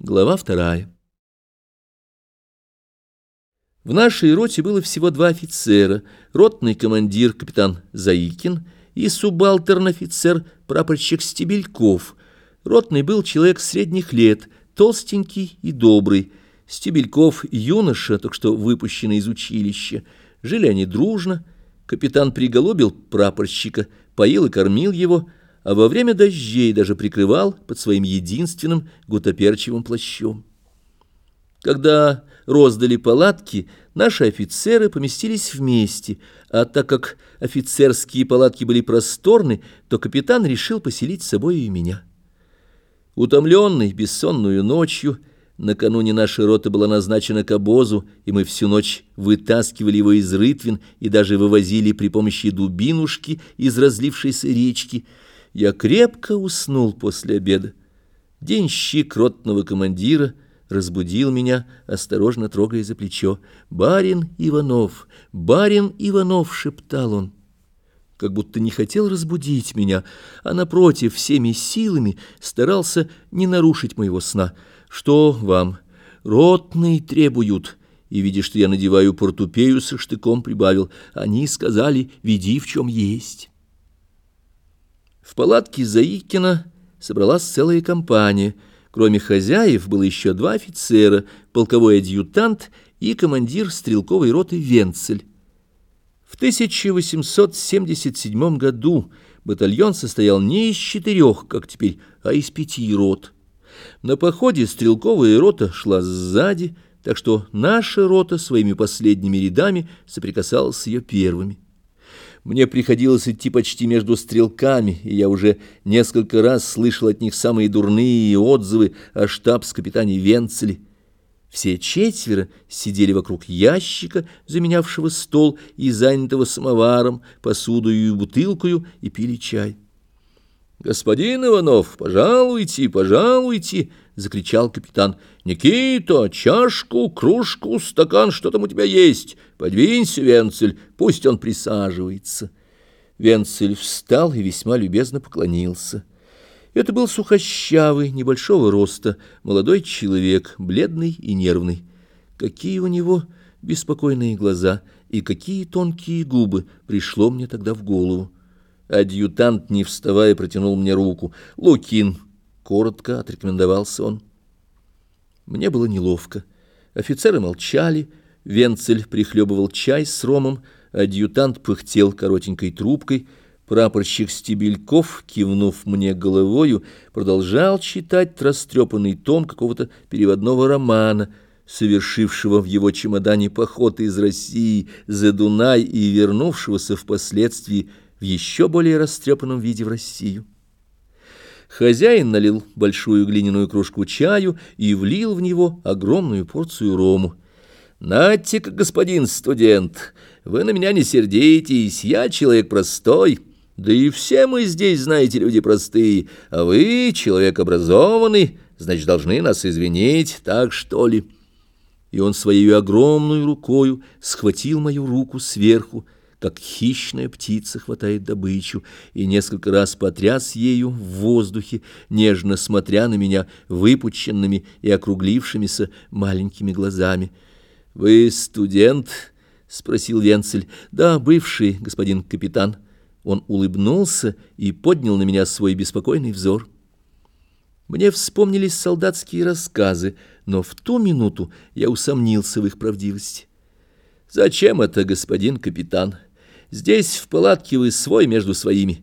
Глава вторая. В нашей роте было всего два офицера, ротный командир капитан Заикин и субалтерн-офицер прапорщик Стебельков. Ротный был человек средних лет, толстенький и добрый. Стебельков юноша, только что выпущенный из училища. Жили они дружно. Капитан приголубил прапорщика, поил и кормил его, а во время дождей даже прикрывал под своим единственным гутоперчивым плащом. Когда роздали палатки, наши офицеры поместились вместе, а так как офицерские палатки были просторны, то капитан решил поселить с собой и меня. Утомленный бессонную ночью, накануне наша рота была назначена к обозу, и мы всю ночь вытаскивали его из рытвин и даже вывозили при помощи дубинушки из разлившейся речки — я крепко уснул после обеда. Денщик ротного командира разбудил меня, осторожно трогая за плечо. «Барин Иванов! Барин Иванов!» — шептал он. Как будто не хотел разбудить меня, а, напротив, всеми силами старался не нарушить моего сна. «Что вам? Ротные требуют!» И, видя, что я надеваю портупею со штыком, прибавил. «Они сказали, веди в чем есть». В палатке Заикина собралась целая компания. Кроме хозяев было еще два офицера, полковой адъютант и командир стрелковой роты Венцель. В 1877 году батальон состоял не из четырех, как теперь, а из пяти рот. На походе стрелковая рота шла сзади, так что наша рота своими последними рядами соприкасалась с ее первыми. Мне приходилось идти почти между стрелками, и я уже несколько раз слышал от них самые дурные отзывы о штабс-капитане Венцеле. Все четверо сидели вокруг ящика, заменявшего стол и занятого самоваром, посудою и бутылкою, и пили чай. «Господин Иванов, пожалуйте, пожалуйте!» — закричал капитан. «Никита, чашку, кружку, стакан, что там у тебя есть? Подвинься, Венцель, пусть он присаживается». Венцель встал и весьма любезно поклонился. Это был сухощавый, небольшого роста, молодой человек, бледный и нервный. Какие у него беспокойные глаза и какие тонкие губы пришло мне тогда в голову. Адъютант, не вставая, протянул мне руку. «Лукин!» — коротко отрекомендовался он. Мне было неловко. Офицеры молчали, Венцель прихлебывал чай с ромом, адъютант пыхтел коротенькой трубкой, прапорщик Стебельков, кивнув мне головою, продолжал читать растрепанный том какого-то переводного романа, совершившего в его чемодане поход из России за Дунай и вернувшегося впоследствии в еще более растрепанном виде в Россию. Хозяин налил большую глиняную кружку чаю и влил в него огромную порцию рому. «Нате-ка, господин студент, вы на меня не сердитесь, я человек простой». Да и все мы здесь, знаете, люди простые, а вы человек образованный, значит, должны нас извинить, так что ли?» И он своей огромной рукою схватил мою руку сверху, как хищная птица хватает добычу, и несколько раз потряс ею в воздухе, нежно смотря на меня выпученными и округлившимися маленькими глазами. «Вы студент?» — спросил Венцель. «Да, бывший, господин капитан». Он улыбнулся и поднял на меня свой беспокойный взор. Мне вспомнились солдатские рассказы, но в ту минуту я усомнился в их правдивости. «Зачем это, господин капитан?» Здесь в палатке вы свой между своими.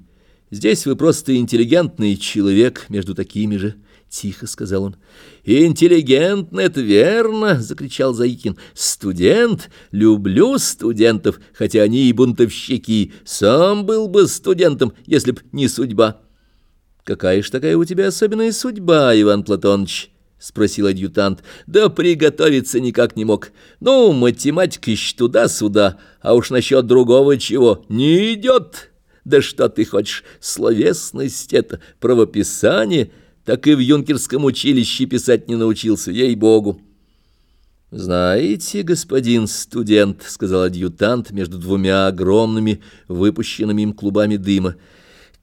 Здесь вы просто интеллигентный человек между такими же, — тихо сказал он. «Интеллигентно, это верно!» — закричал Заикин. «Студент! Люблю студентов, хотя они и бунтовщики. Сам был бы студентом, если б не судьба». «Какая ж такая у тебя особенная судьба, Иван Платоныч?» — спросил адъютант. «Да приготовиться никак не мог. Ну, математика еще туда-сюда, а уж насчет другого чего не идет. Да что ты хочешь, словесность это, правописание, так и в юнкерском училище писать не научился, ей-богу». «Знаете, господин студент», — сказал адъютант между двумя огромными выпущенными им клубами дыма, —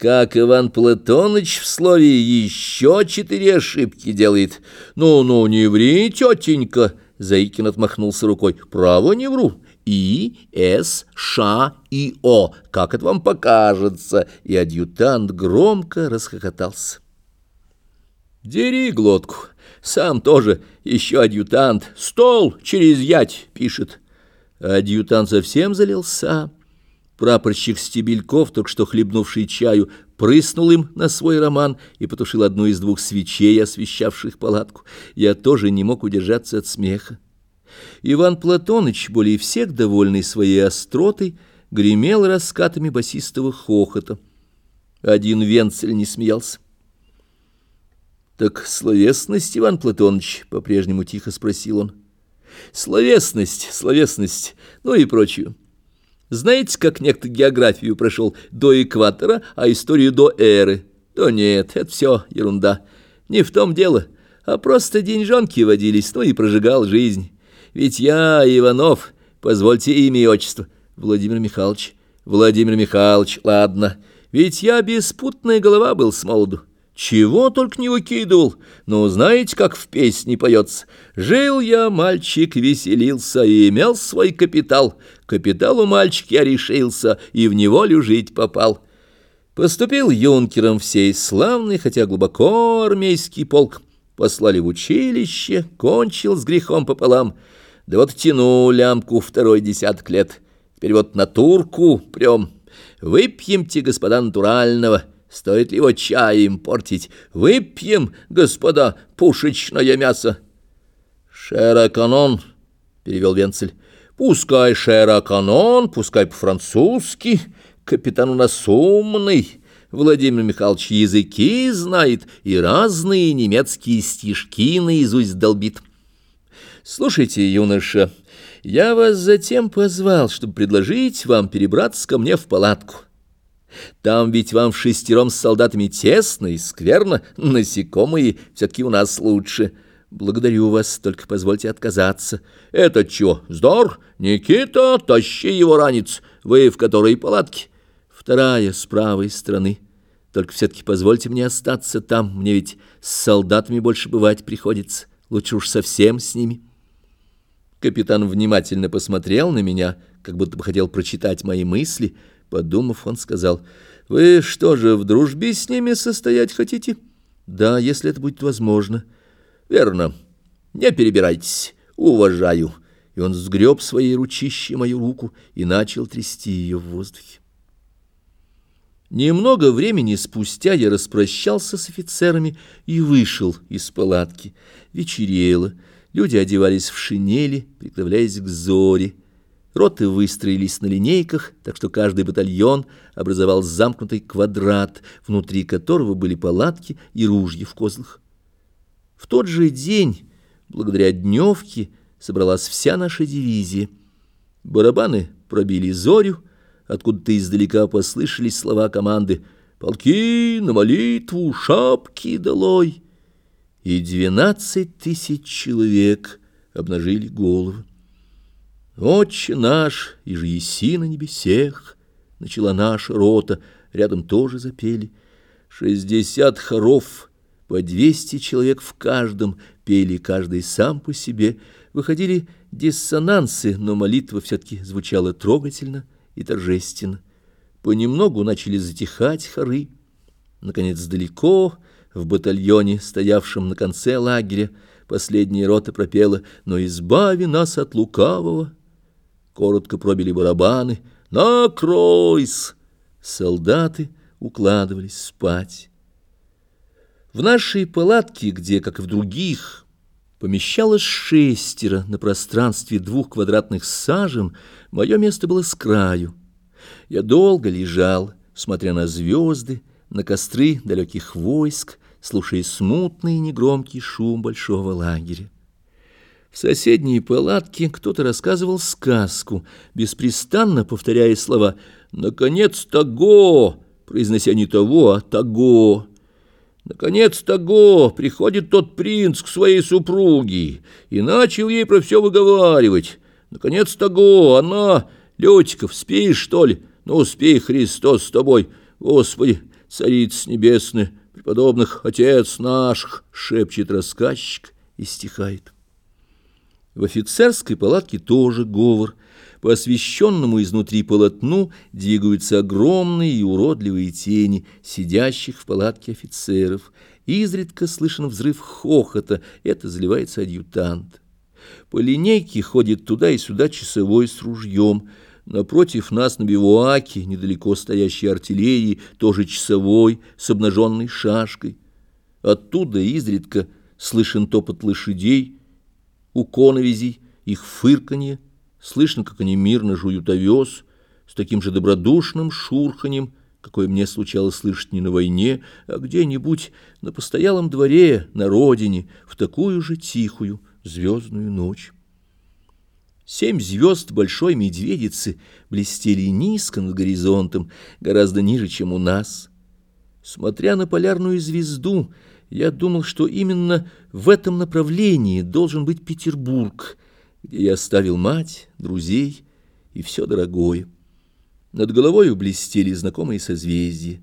как Иван Платоныч в слове еще четыре ошибки делает. Ну-ну, не ври, тетенька, Заикин отмахнулся рукой. Право не вру. И, С, Ш, И, О. Как это вам покажется? И адъютант громко расхохотался. Дери глотку. Сам тоже еще адъютант. Стол через ять пишет. Адъютант совсем залился. Прапорщик Стебельков, только что хлебнувший чаю, прыснул им на свой роман и потушил одну из двух свечей, освещавших палатку. Я тоже не мог удержаться от смеха. Иван Платоныч, более всех довольный своей остротой, гремел раскатами басистого хохота. Один венцель не смеялся. «Так словесность, Иван Платоныч?» — по-прежнему тихо спросил он. «Словесность, словесность, ну и прочую. Знаете, как некто географию прошел до экватора, а историю до эры? То нет, это все ерунда. Не в том дело, а просто деньжонки водились, ну и прожигал жизнь. Ведь я, Иванов, позвольте имя и отчество, Владимир Михайлович. Владимир Михайлович, ладно, ведь я беспутная голова был с молоду. Чего только не выкидывал, но знаете, как в песне поется. Жил я, мальчик, веселился и имел свой капитал. Капиталу мальчик я решился и в неволю жить попал. Поступил юнкером всей славный, хотя глубоко армейский полк. Послали в училище, кончил с грехом пополам. Да вот тяну лямку второй десяток лет. Теперь вот на турку прям. Выпьемте, господа, натурального. Стоит ли его чаем портить? Выпьем, господа, пушечное мясо. Шераканон, перевел Венцель. Пускай шераканон, пускай по-французски. Капитан у нас умный. Владимир Михайлович языки знает и разные немецкие стишки наизусть долбит. Слушайте, юноша, я вас затем позвал, чтобы предложить вам перебраться ко мне в палатку. Там ведь вам шестером с солдатами тесно и скверно, насекомые все-таки у нас лучше. Благодарю вас, только позвольте отказаться. Это чё, здор? Никита, тащи его ранец. Вы в которой палатке? Вторая с правой стороны. Только все-таки позвольте мне остаться там. Мне ведь с солдатами больше бывать приходится. Лучше уж совсем с ними. Капитан внимательно посмотрел на меня, как будто бы хотел прочитать мои мысли, — Подумав, он сказал, «Вы что же, в дружбе с ними состоять хотите?» «Да, если это будет возможно». «Верно. Не перебирайтесь. Уважаю». И он сгреб своей ручище мою руку и начал трясти ее в воздухе. Немного времени спустя я распрощался с офицерами и вышел из палатки. Вечерело, люди одевались в шинели, приготовляясь к зоре. Роты выстроились на линейках, так что каждый батальон образовал замкнутый квадрат, внутри которого были палатки и ружья в козлах. В тот же день, благодаря дневке, собралась вся наша дивизия. Барабаны пробили зорю, откуда-то издалека послышались слова команды «Полки на молитву, шапки долой!» И двенадцать тысяч человек обнажили головы. «Отче наш, и же еси на небесех!» Начала наша рота, рядом тоже запели. Шестьдесят хоров, по двести человек в каждом, пели каждый сам по себе. Выходили диссонансы, но молитва все-таки звучала трогательно и торжественно. Понемногу начали затихать хоры. Наконец, далеко, в батальоне, стоявшем на конце лагеря, последняя рота пропела «Но избави нас от лукавого». Коротко пробили барабаны. «Накройс!» Солдаты укладывались спать. В нашей палатке, где, как и в других, помещалось шестеро на пространстве двух квадратных сажен, мое место было с краю. Я долго лежал, смотря на звезды, на костры далеких войск, слушая смутный и негромкий шум большого лагеря. В соседней палатке кто-то рассказывал сказку, беспрестанно повторяя слова «Наконец, того!» произнося не того, а того. Наконец, того приходит тот принц к своей супруге и начал ей про все выговаривать. Наконец, того она... Летиков, спишь, что ли? Ну, спи, Христос с тобой. Господи, цариц небесный, преподобных отец наших, шепчет рассказчик и стихает. В офицерской палатке тоже говор. По освещенному изнутри полотну двигаются огромные и уродливые тени сидящих в палатке офицеров. Изредка слышен взрыв хохота, это заливается адъютант. По линейке ходит туда и сюда часовой с ружьем. Напротив нас на бивуаке, недалеко стоящей артиллерии, тоже часовой с обнаженной шашкой. Оттуда изредка слышен топот лошадей, у коновизей, их фырканье, слышно, как они мирно жуют овес, с таким же добродушным шурханьем, какое мне случалось слышать не на войне, а где-нибудь на постоялом дворе, на родине, в такую же тихую звездную ночь. Семь звезд большой медведицы блестели низко над горизонтом, гораздо ниже, чем у нас. Смотря на полярную звезду, я думал, что именно в этом направлении должен быть Петербург, где я оставил мать, друзей и все дорогое. Над головой блестели знакомые созвездия.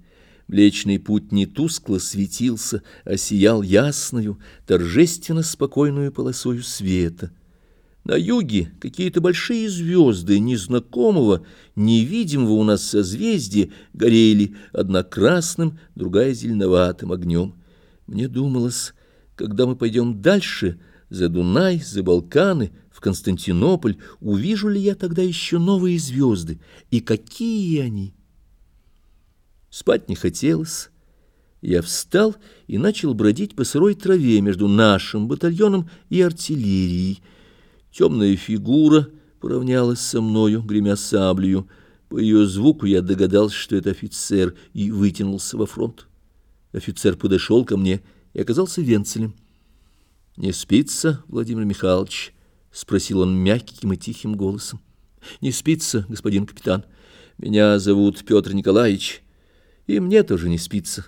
Млечный путь не тускло светился, а сиял ясною, торжественно спокойную полосою света. На юге какие-то большие звезды незнакомого, невидимого у нас созвездия горели, одна красным, другая зеленоватым огнем. Мне думалось, когда мы пойдем дальше, за Дунай, за Балканы, в Константинополь, увижу ли я тогда еще новые звезды, и какие они? Спать не хотелось. Я встал и начал бродить по сырой траве между нашим батальоном и артиллерией. Темная фигура поравнялась со мною, гремя саблею. По ее звуку я догадался, что это офицер, и вытянулся во фронт. Офицер подошел ко мне и оказался венцелем. — Не спится, Владимир Михайлович? — спросил он мягким и тихим голосом. — Не спится, господин капитан. Меня зовут Петр Николаевич, и мне тоже не спится.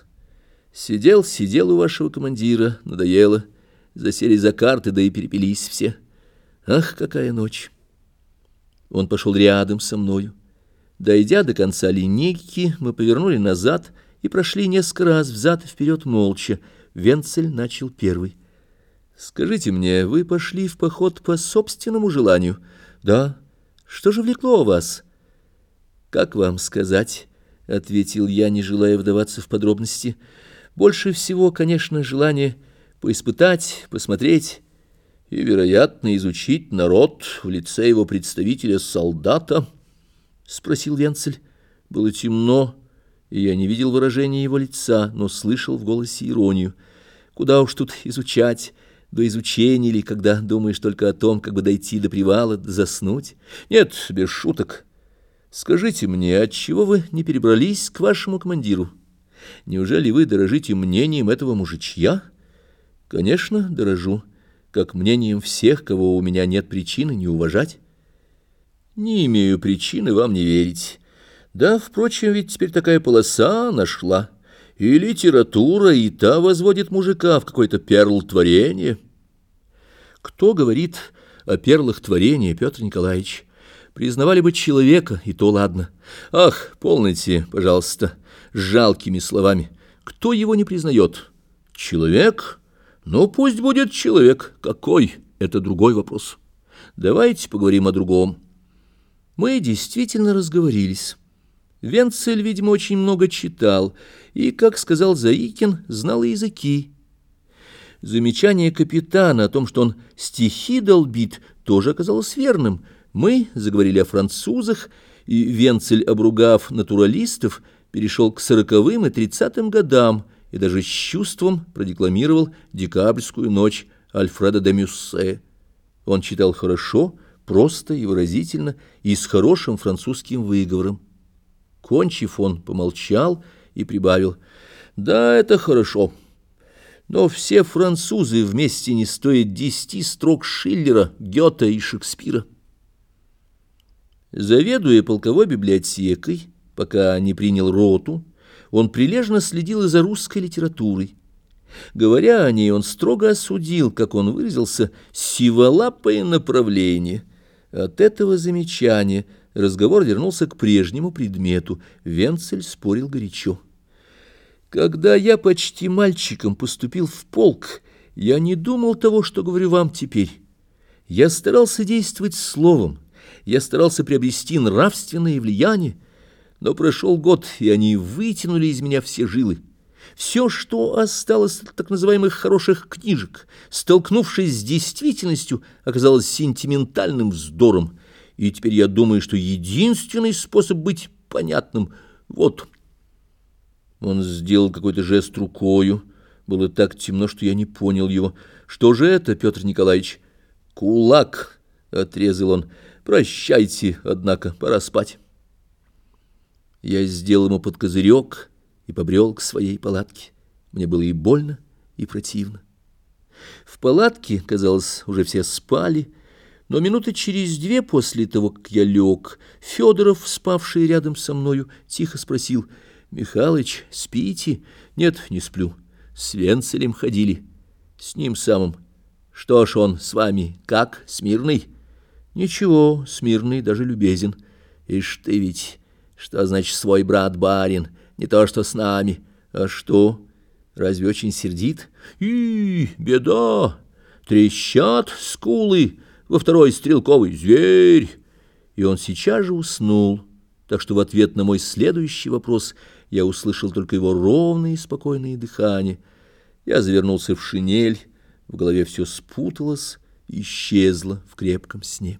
Сидел, сидел у вашего командира, надоело. Засели за карты, да и перепились все. Ах, какая ночь! Он пошел рядом со мною. Дойдя до конца линейки, мы повернули назад — и прошли несколько раз взад и вперед молча. Венцель начал первый. «Скажите мне, вы пошли в поход по собственному желанию?» «Да. Что же влекло вас?» «Как вам сказать?» — ответил я, не желая вдаваться в подробности. «Больше всего, конечно, желание поиспытать, посмотреть и, вероятно, изучить народ в лице его представителя-солдата», — спросил Венцель. Было темно, и я не видел выражения его лица, но слышал в голосе иронию. Куда уж тут изучать, до изучения ли, когда думаешь только о том, как бы дойти до привала, заснуть? Нет, без шуток. Скажите мне, отчего вы не перебрались к вашему командиру? Неужели вы дорожите мнением этого мужичья? Конечно, дорожу, как мнением всех, кого у меня нет причины не уважать. Не имею причины вам не верить. Да, впрочем, ведь теперь такая полоса нашла. И литература, и та возводит мужика в какой-то перл творения. Кто говорит о перлах творения, Петр Николаевич? Признавали бы человека, и то ладно. Ах, полните, пожалуйста, жалкими словами. Кто его не признает? Человек? Ну, пусть будет человек. Какой? Это другой вопрос. Давайте поговорим о другом. Мы действительно разговорились. Венцель, видимо, очень много читал и, как сказал Заикин, знал языки. Замечание капитана о том, что он стихи долбит, тоже оказалось верным. Мы заговорили о французах, и Венцель, обругав натуралистов, перешел к сороковым и тридцатым годам и даже с чувством продекламировал «Декабрьскую ночь» Альфреда де Мюссе. Он читал хорошо, просто и выразительно, и с хорошим французским выговором. Кончив, он помолчал и прибавил. «Да, это хорошо. Но все французы вместе не стоят десяти строк Шиллера, Гёта и Шекспира». Заведуя полковой библиотекой, пока не принял роту, он прилежно следил и за русской литературой. Говоря о ней, он строго осудил, как он выразился, сиволапое направление. От этого замечания – разговор вернулся к прежнему предмету. Венцель спорил горячо. Когда я почти мальчиком поступил в полк, я не думал того, что говорю вам теперь. Я старался действовать словом, я старался приобрести нравственное влияние, но прошел год, и они вытянули из меня все жилы. Все, что осталось от так называемых хороших книжек, столкнувшись с действительностью, оказалось сентиментальным вздором. И теперь я думаю, что единственный способ быть понятным — вот. Он сделал какой-то жест рукою. Было так темно, что я не понял его. Что же это, Петр Николаевич? Кулак, — отрезал он. Прощайте, однако, пора спать. Я сделал ему под козырек и побрел к своей палатке. Мне было и больно, и противно. В палатке, казалось, уже все спали, но минуты через две после того, как я лег, Федоров, спавший рядом со мною, тихо спросил, «Михалыч, спите?» «Нет, не сплю. С Венцелем ходили. С ним самым. Что ж он с вами, как, смирный?» «Ничего, смирный, даже любезен. Ишь ты ведь, что значит свой брат-барин?» не то что с нами. А что? Разве очень сердит? И, беда! Трещат скулы во второй стрелковый зверь. И он сейчас же уснул, так что в ответ на мой следующий вопрос я услышал только его ровное и спокойное дыхание. Я завернулся в шинель, в голове все спуталось, исчезло в крепком сне.